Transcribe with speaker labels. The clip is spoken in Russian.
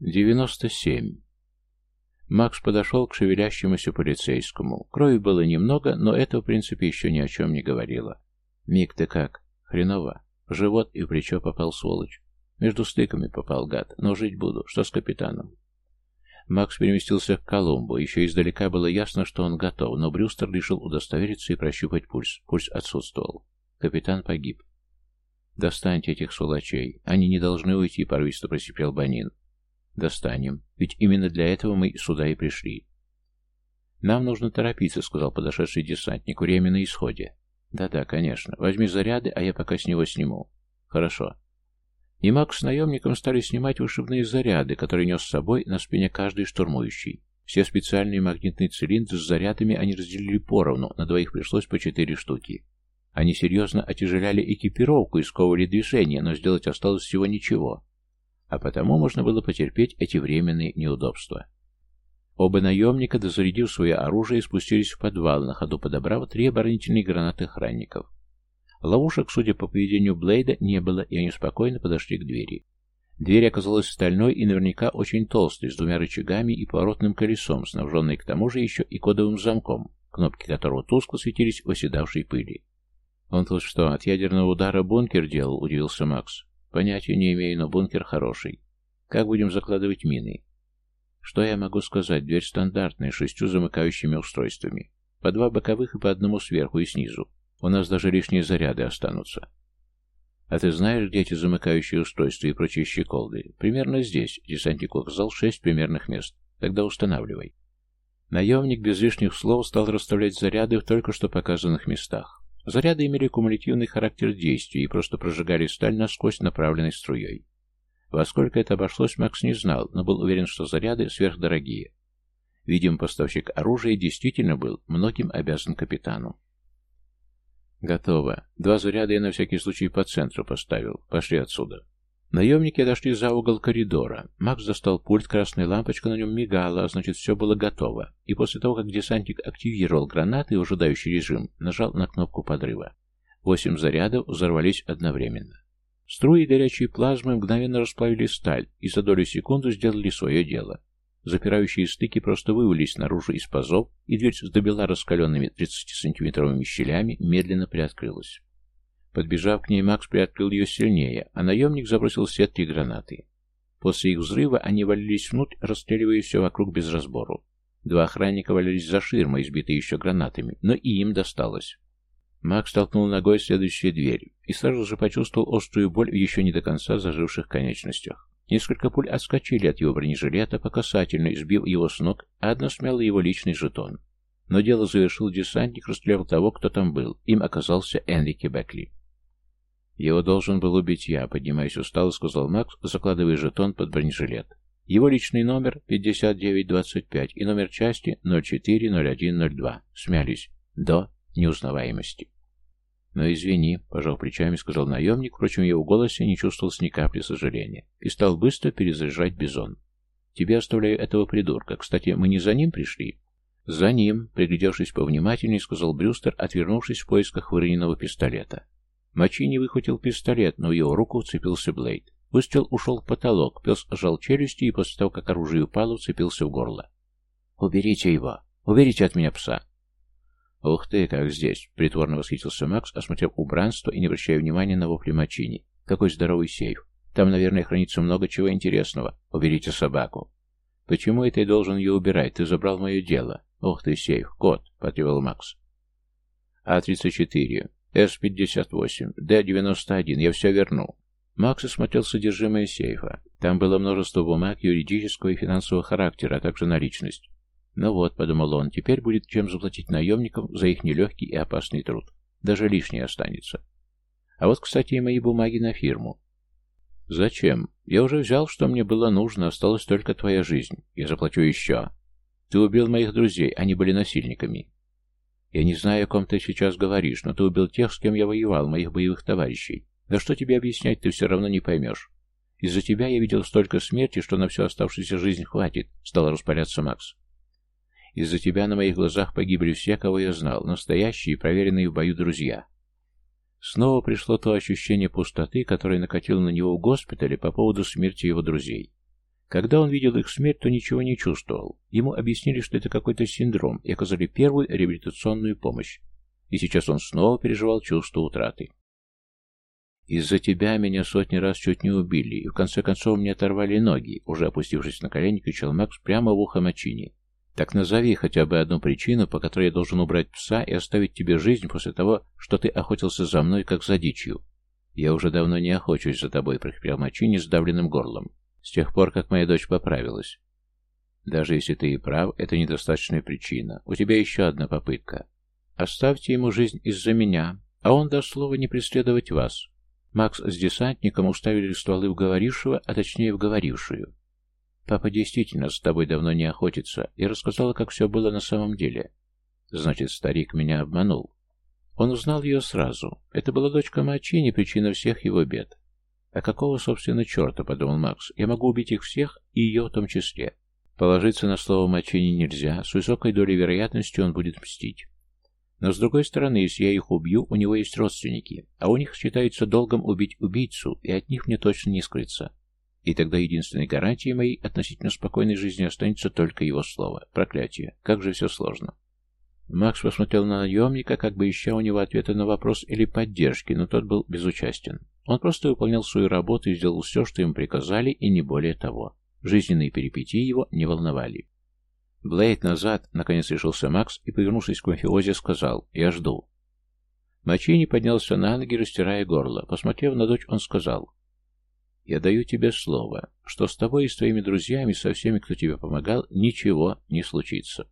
Speaker 1: 97. Макс подошел к шевелящемуся полицейскому. Крови было немного, но это, в принципе, еще ни о чем не говорило. «Мик, ты как?» «Хреново. В живот и в плечо попал сволочь. Между стыками попал гад, но жить буду. Что с капитаном?» Макс переместился к Колумбу. Еще издалека было ясно, что он готов, но Брюстер решил удостовериться и прощупать пульс. Пульс отсутствовал. Капитан погиб. «Достаньте этих сволочей. Они не должны уйти», — порывисто просипел Банин. «Достанем. Ведь именно для этого мы сюда и пришли». «Нам нужно торопиться», — сказал подошедший десантник. «Время на исходе». «Да-да, конечно. Возьми заряды, а я пока с него сниму». «Хорошо». И Макс с наемником стали снимать вышибные заряды, которые нес с собой на спине каждый штурмующий. Все специальные магнитные цилиндры с зарядами они разделили поровну, на двоих пришлось по четыре штуки. Они серьезно отяжеляли экипировку и сковывали движение, но сделать осталось всего ничего а потому можно было потерпеть эти временные неудобства. Оба наемника, дозарядив свое оружие, спустились в подвал, на ходу подобрав три оборонительные гранаты охранников. Ловушек, судя по поведению Блейда, не было, и они спокойно подошли к двери. Дверь оказалась стальной и наверняка очень толстой, с двумя рычагами и поворотным колесом, снабженной к тому же еще и кодовым замком, кнопки которого тускло светились в оседавшей пыли. «Он тут что, от ядерного удара бункер делал?» – удивился Макс. Понятия не имею, но бункер хороший. Как будем закладывать мины? Что я могу сказать? Дверь стандартная, шестью замыкающими устройствами. По два боковых и по одному сверху и снизу. У нас даже лишние заряды останутся. А ты знаешь, где эти замыкающие устройства и прочие щеколды? Примерно здесь. Десантник указал шесть примерных мест. Тогда устанавливай. Наемник без лишних слов стал расставлять заряды в только что показанных местах. Заряды имели кумулятивный характер действия и просто прожигали сталь насквозь направленной струей. Во сколько это обошлось, Макс не знал, но был уверен, что заряды сверхдорогие. Видимо, поставщик оружия действительно был многим обязан капитану. «Готово. Два заряда я на всякий случай по центру поставил. Пошли отсюда». Наемники отошли за угол коридора. Макс достал пульт, красная лампочка на нем мигала, а значит все было готово. И после того, как десантник активировал гранаты и ожидающий режим, нажал на кнопку подрыва. Восемь зарядов взорвались одновременно. Струи горячей плазмы мгновенно расплавили сталь и за долю секунды сделали свое дело. Запирающие стыки просто вывалились наружу из пазов, и дверь с добела раскаленными 30-сантиметровыми щелями медленно приоткрылась. Подбежав к ней, Макс приоткрыл ее сильнее, а наемник забросил сетки и гранаты. После их взрыва они валились внутрь, расстреливая все вокруг без разбору. Два охранника валялись за ширмой, избитые еще гранатами, но и им досталось. Макс толкнул ногой следующую дверь и сразу же почувствовал острую боль в еще не до конца заживших конечностях. Несколько пуль отскочили от его бронежилета по касательной, сбив его с ног, а одна смяла его личный жетон. Но дело завершил десантник, расстрелял того, кто там был. Им оказался Энрике Бекли. «Его должен был убить я», — поднимаясь устало, сказал Макс, закладывая жетон под бронежилет. Его личный номер 5925 и номер части 040102. Смялись. До неузнаваемости. «Но извини», — пожал плечами, сказал наемник, впрочем, его голосе не чувствовалось ни капли сожаления, и стал быстро перезаряжать бизон. «Тебе оставляю этого придурка. Кстати, мы не за ним пришли?» «За ним», — приглядевшись повнимательнее, сказал Брюстер, отвернувшись в поисках выроненного пистолета. Мачини выхватил пистолет, но в его руку уцепился Блейд. Выстрел ушел в потолок, пес сжал челюсти и после того, как оружие упало, уцепился в горло. «Уберите его! Уберите от меня пса!» «Ух ты, как здесь!» — притворно восхитился Макс, осмотрев убранство и не обращая внимания на вопли Мачини. «Какой здоровый сейф! Там, наверное, хранится много чего интересного. Уберите собаку!» «Почему это я должен ее убирать? Ты забрал мое дело!» «Ух ты, сейф! Кот!» — потребовал Макс. «А-34. С-58, Д-91, я все верну. Макс осмотрел содержимое сейфа. Там было множество бумаг юридического и финансового характера, а также наличность. Ну вот, подумал он, теперь будет чем заплатить наемникам за их нелегкий и опасный труд. Даже лишнее останется. А вот, кстати, и мои бумаги на фирму. Зачем? Я уже взял, что мне было нужно, осталась только твоя жизнь. Я заплачу еще. Ты убил моих друзей, они были насильниками. Я не знаю, о ком ты сейчас говоришь, но ты убил тех, с кем я воевал, моих боевых товарищей. Да что тебе объяснять, ты все равно не поймешь. Из-за тебя я видел столько смерти, что на всю оставшуюся жизнь хватит, стал распаляться Макс. Из-за тебя на моих глазах погибли все, кого я знал, настоящие, проверенные в бою друзья. Снова пришло то ощущение пустоты, которое накатило на него в госпитале по поводу смерти его друзей. Когда он видел их смерть, то ничего не чувствовал. Ему объяснили, что это какой-то синдром, и оказали первую реабилитационную помощь. И сейчас он снова переживал чувство утраты. «Из-за тебя меня сотни раз чуть не убили, и в конце концов мне оторвали ноги», уже опустившись на колени, кричал Макс прямо в ухо Мачини. «Так назови хотя бы одну причину, по которой я должен убрать пса и оставить тебе жизнь после того, что ты охотился за мной, как за дичью». «Я уже давно не охочусь за тобой», — прохрипел Мачини сдавленным горлом. «С тех пор, как моя дочь поправилась». «Даже если ты и прав, это недостаточная причина. У тебя еще одна попытка. Оставьте ему жизнь из-за меня, а он даст слово не преследовать вас. Макс с десантником уставили стволы в говорившего, а точнее в говорившую. «Папа действительно с тобой давно не охотится, и рассказала, как все было на самом деле. Значит, старик меня обманул. Он узнал ее сразу. Это была дочка Мачини, причина всех его бед. А какого, собственно, черта, подумал Макс, я могу убить их всех, и ее в том числе. Положиться на слово Мачини нельзя, с высокой долей вероятности он будет мстить. Но с другой стороны, если я их убью, у него есть родственники, а у них считается долгом убить убийцу, и от них мне точно не скрыться. И тогда единственной гарантией моей относительно спокойной жизни останется только его слово. Проклятие. Как же все сложно. Макс посмотрел на наемника, как бы ища у него ответа на вопрос или поддержки, но тот был безучастен. Он просто выполнял свою работу и сделал все, что ему приказали, и не более того. Жизненные перипетии его не волновали. «Блейд, назад!» — наконец решился Макс и, повернувшись к мафиозе, сказал «Я жду». Мачини поднялся на ноги, растирая горло. Посмотрев на дочь, он сказал «Я даю тебе слово, что с тобой и с твоими друзьями, со всеми, кто тебе помогал, ничего не случится».